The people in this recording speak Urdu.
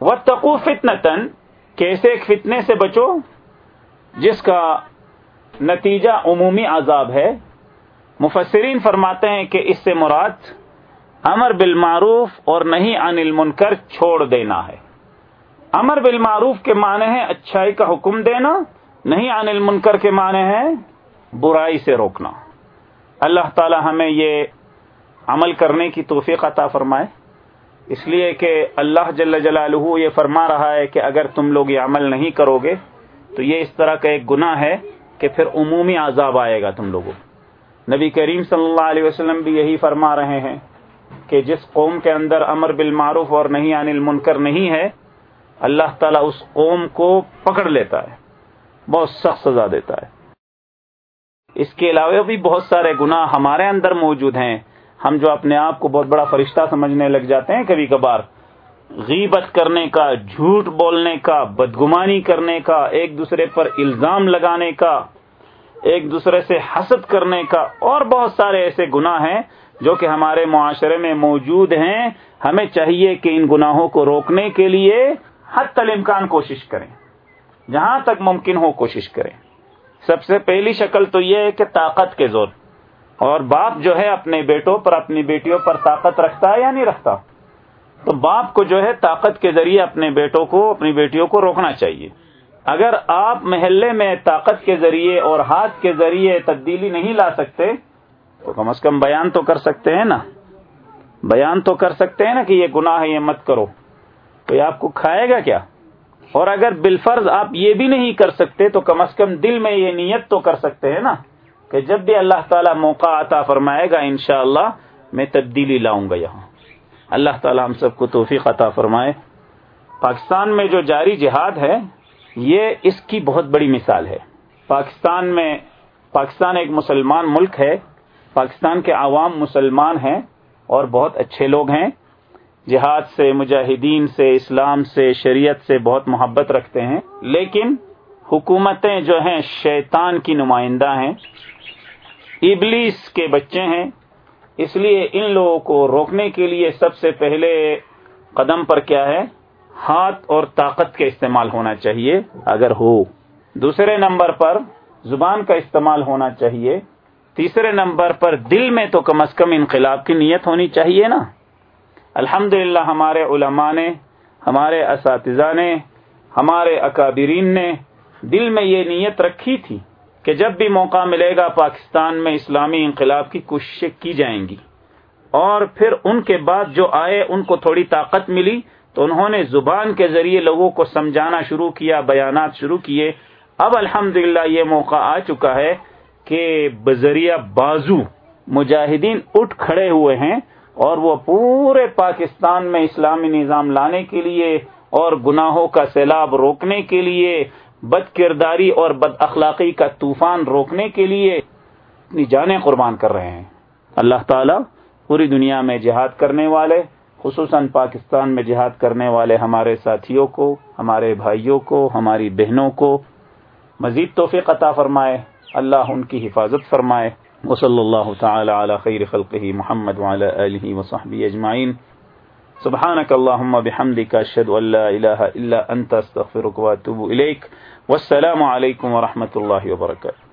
و تقو فتنتن کیسے ایک فتنے سے بچو، جس کا نتیجہ عمومی عذاب ہے۔ مفسرین فرماتے ہیں کہ اس سے مراد امر بالمعروف اور نہیں عن المنکر چھوڑ دینا ہے۔ امر بالمعروف کے معنی ہے اچھائی کا حکم دینا، نہیں عن المنکر کے معنی ہے برائی سے روکنا۔ اللہ تعالی ہمیں یہ عمل کرنے کی توفیق عطا فرمائے۔ اس لیے کہ اللہ جل جلالہ یہ فرما رہا ہے کہ اگر تم لوگ یہ عمل نہیں کرو گے، تو یہ اس طرح کا ایک گناہ ہے کہ پھر عمومی عذاب آئے گا تم لوگوں نبی کریم صلی اللہ علیہ وسلم بھی یہی فرما رہے ہیں کہ جس قوم کے اندر امر بالمعروف اور نہیں عن المنکر نہیں ہے، اللہ تعالیٰ اس قوم کو پکڑ لیتا ہے، بہت سخت سزا دیتا ہے۔ اس کے علاوہ بھی بہت سارے گناہ ہمارے اندر موجود ہیں۔ ہم جو اپنے آپ کو بہت بڑا فرشتہ سمجھنے لگ جاتے ہیں کبھی کبھار، غیبت کرنے کا، جھوٹ بولنے کا، بدگمانی کرنے کا، ایک دوسرے پر الزام لگانے کا، ایک دوسرے سے حسد کرنے کا، اور بہت سارے ایسے گناہ ہیں جو کہ ہمارے معاشرے میں موجود ہیں۔ ہمیں چاہیے کہ ان گناہوں کو روکنے کے لیے حد تل امکان کوشش کریں۔ جہاں تک ممکن ہو کوشش کریں۔ سب سے پہلی شکل تو یہ ہے کہ طاقت کے زور۔ اور باپ جو ہے اپنے بیٹوں پر، اپنی بیٹیوں پر طاقت رکھتا ہے یا نہیں رکھتا؟ تو باپ کو جو ہے طاقت کے ذریعے اپنے بیٹوں کو، اپنی بیٹیوں کو روکنا چاہیے۔ اگر آپ محلے میں طاقت کے ذریعے اور ہاتھ کے ذریعے تبدیلی نہیں لا سکتے، تو کم از کم بیان تو کر سکتے ہیں نا۔ بیان تو کر سکتے ہیں نا کہ یہ گناہ ہے، یہ مت کرو۔ تو یہ آپ کو کھائے گا کیا؟ اور اگر بالفرض آپ یہ بھی نہیں کر سکتے، تو کم از کم دل میں یہ نیت تو کر سکتے ہیں نا۔ کہ جب بھی اللہ تعالیٰ موقع عطا فرمائے گا، انشاءاللہ میں تبدیلی لاؤں گا یہاں۔ اللہ تعالیٰ ہم سب کو توفیق عطا فرمائے۔ پاکستان میں جو جاری جہاد ہے، یہ اس کی بہت بڑی مثال ہے۔ پاکستان میں، پاکستان ایک مسلمان ملک ہے۔ پاکستان کے عوام مسلمان ہیں اور بہت اچھے لوگ ہیں۔ جہاد سے، مجاہدین سے، اسلام سے، شریعت سے بہت محبت رکھتے ہیں۔ لیکن حکومتیں جو ہیں، شیطان کی نمائندہ ہیں۔ ابلیس کے بچے ہیں۔ اس لیے ان لوگوں کو روکنے کے لیے سب سے پہلے قدم پر کیا ہے؟ ہاتھ اور طاقت کا استعمال ہونا چاہیے اگر ہو۔ دوسرے نمبر پر زبان کا استعمال ہونا چاہیے۔ تیسرے نمبر پر دل میں تو کم از کم انقلاب کی نیت ہونی چاہیے نا۔ الحمد ہمارے علماء نے، ہمارے اساتذہ نے، ہمارے اکابرین نے دل میں یہ نیت رکھی تھی۔ کہ جب بھی موقع ملے گا پاکستان میں اسلامی انقلاب کی کوششیں کی جائیں گی اور پھر ان کے بعد جو آئے ان کو تھوڑی طاقت ملی تو انہوں نے زبان کے ذریعے لوگوں کو سمجھانا شروع کیا، بیانات شروع کیے۔ اب الحمد یہ موقع آ چکا ہے کہ بذریعہ بازو مجاہدین اٹھ کھڑے ہوئے ہیں اور وہ پورے پاکستان میں اسلامی نظام لانے کے لیے اور گناہوں کا سیلاب روکنے کے لیے بد کرداری اور بد اخلاقی کا طوفان روکنے کے لیے اپنی جانیں قربان کر رہے ہیں۔ اللہ تعالی پوری دنیا میں جہاد کرنے والے، خصوصاً پاکستان میں جہاد کرنے والے ہمارے ساتھیوں کو، ہمارے بھائیوں کو، ہماری بہنوں کو مزید توفیق عطا فرمائے۔ اللہ ان کی حفاظت فرمائے۔ وصلی اللہ تعالی علی خیر خلقه محمد وعلى آله وصحبه اجمعین۔ سبحانك اللهم بحمدك اشهد ان لا اله الا انت استغفرك واتوب اليك والسلام عليكم ورحمه الله وبركاته